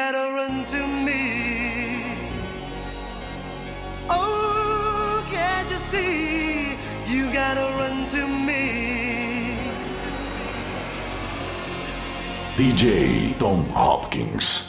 gotta run to me. Oh, can't you see? You gotta run to me. DJ Tom Hopkins.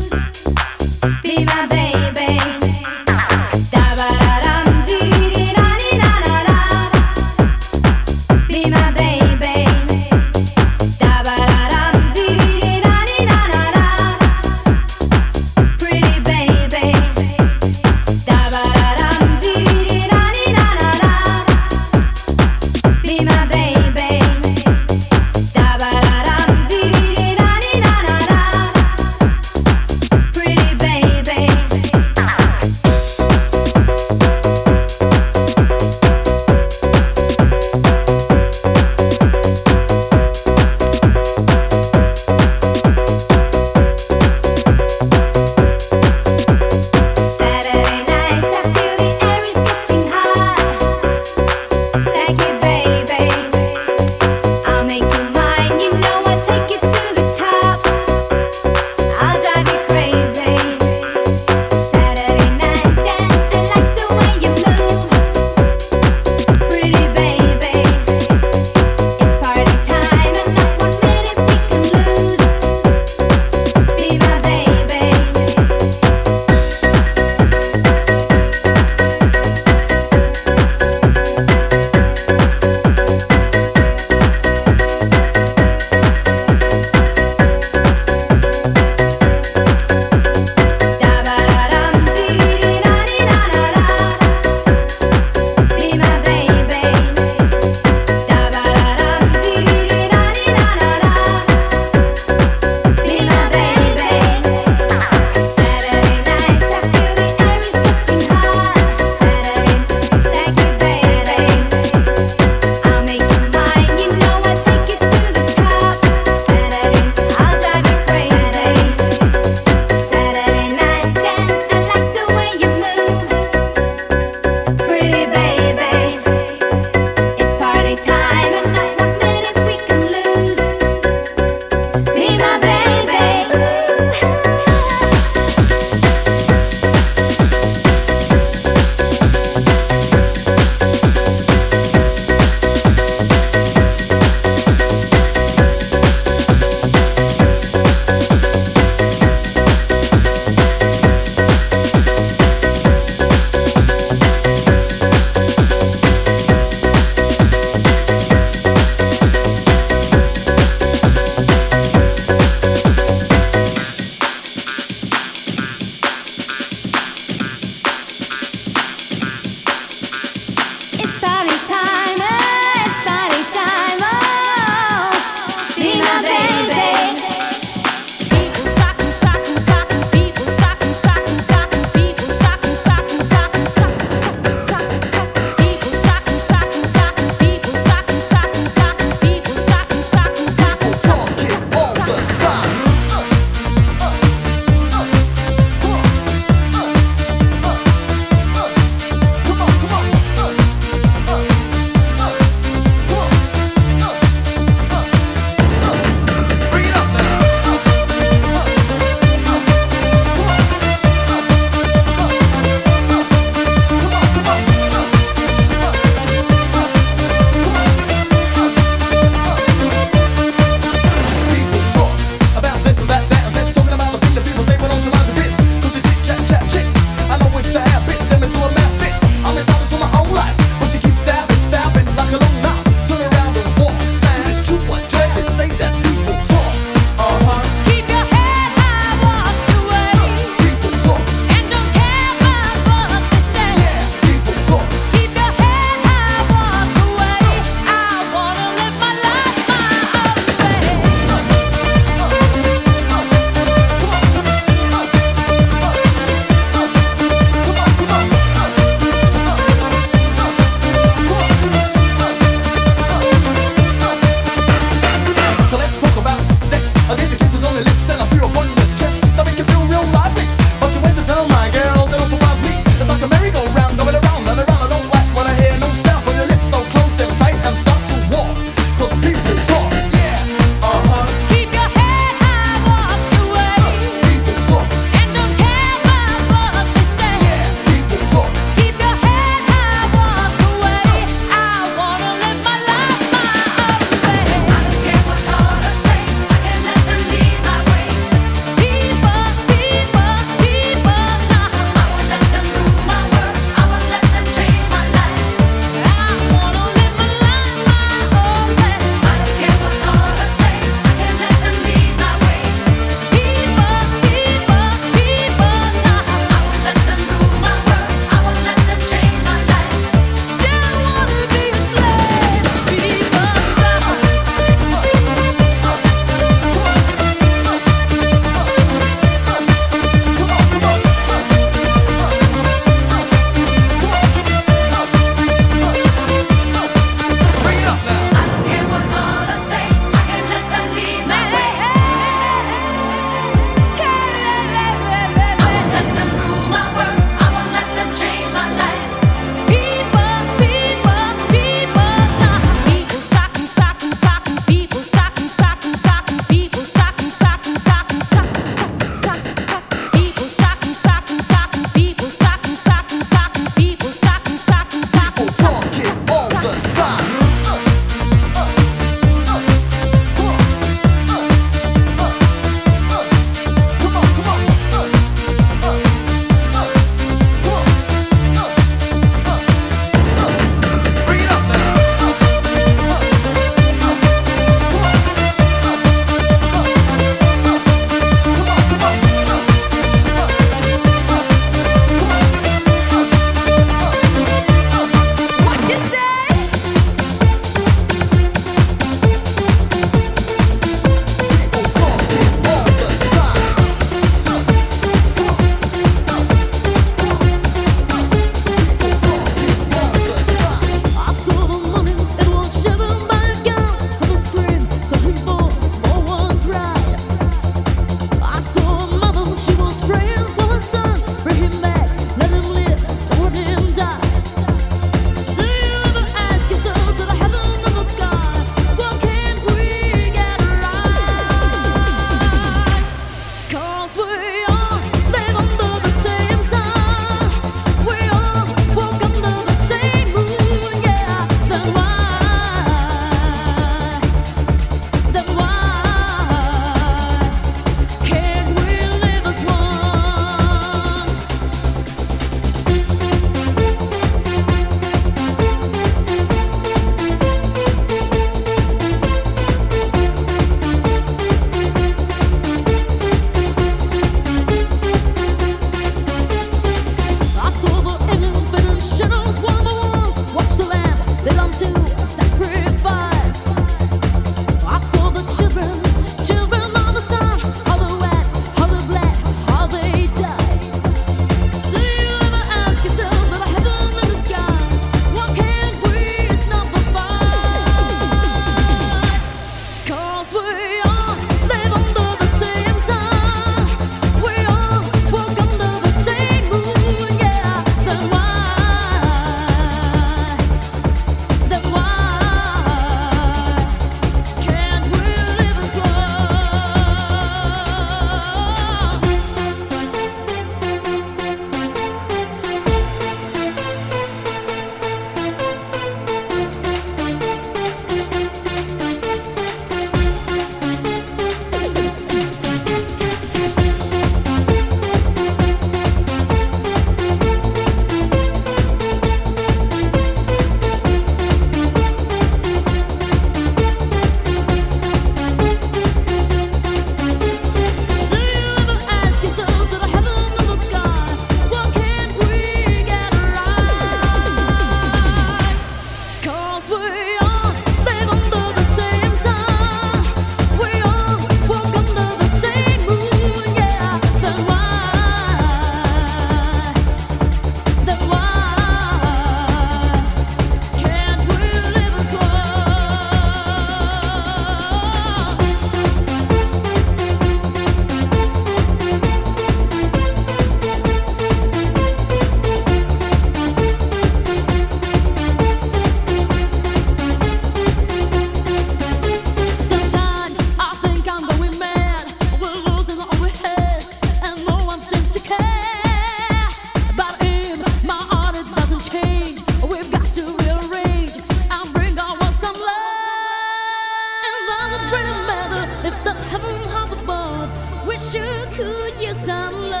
doesn't really matter if there's heaven up above. We sure could use some love.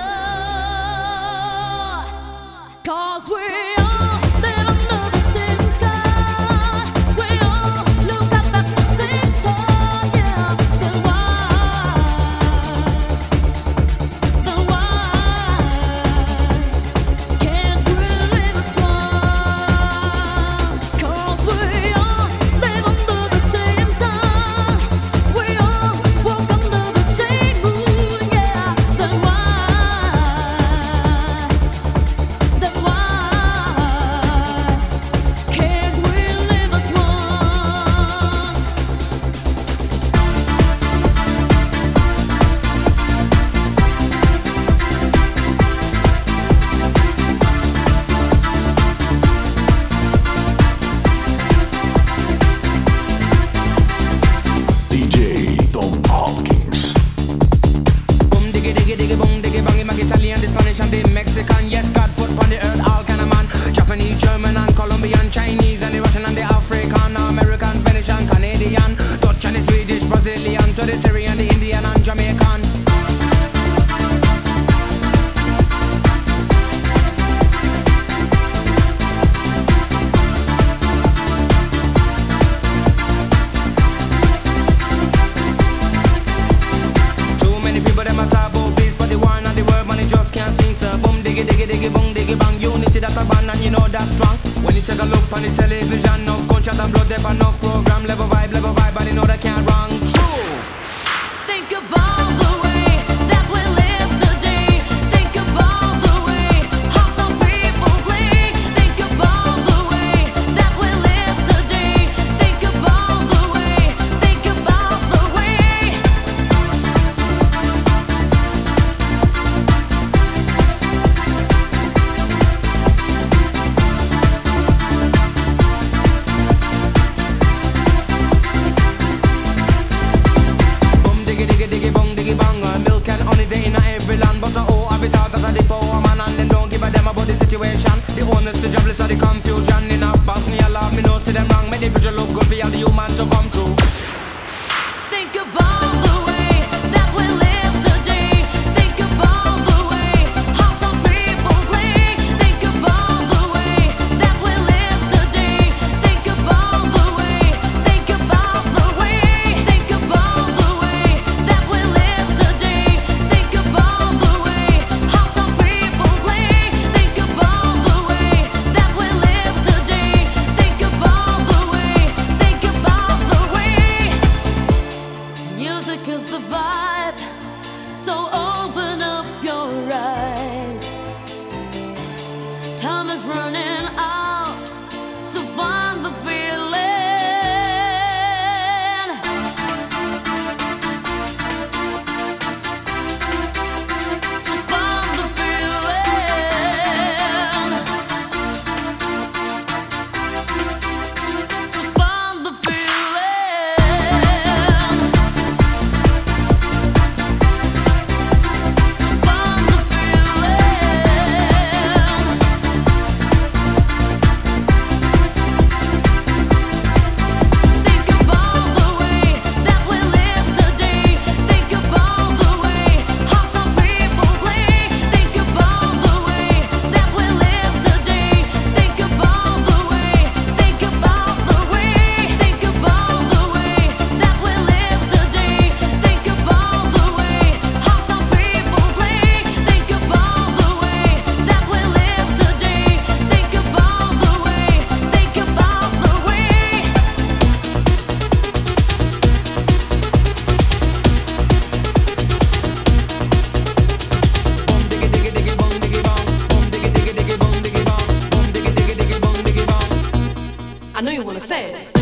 Cause we're Say.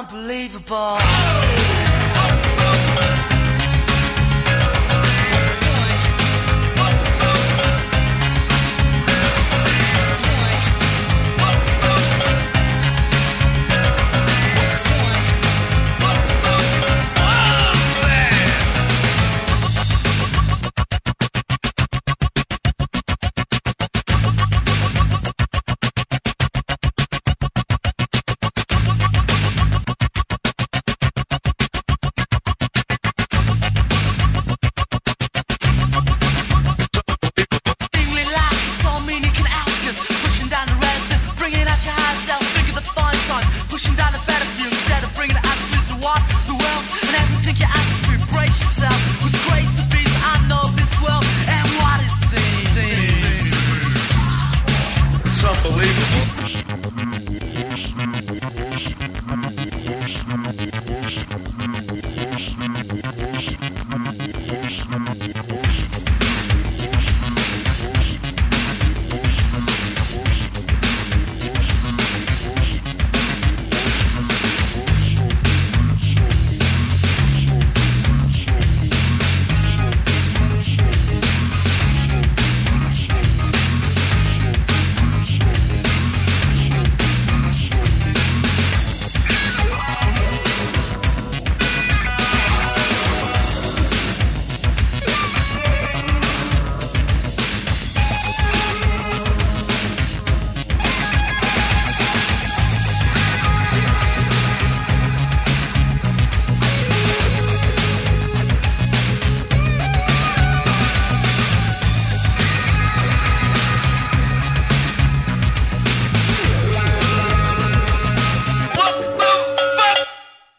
Unbelievable.